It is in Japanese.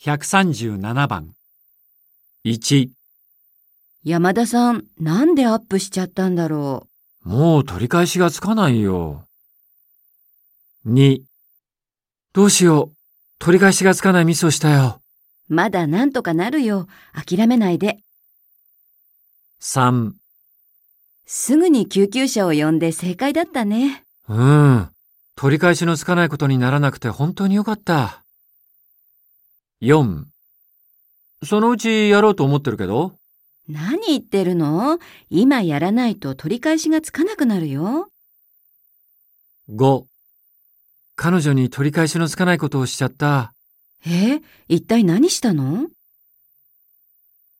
137番。1、山田さん、なんでアップしちゃったんだろもう取り返しがつかないよ。2、どうしよう。取り返しがつかないミスをしたよ。う。まだなんとかなるよ。諦めないで。3、すぐに救急車を呼んで正解だったね。うん。取り返しのつかないことにならなくて本当によかった。4、そのうちやろうと思ってるけど？何言ってるの？今やらないと取り返しがつかなくなるよ。5、彼女に取り返しのつかないことをしちゃった。え？一体何したの？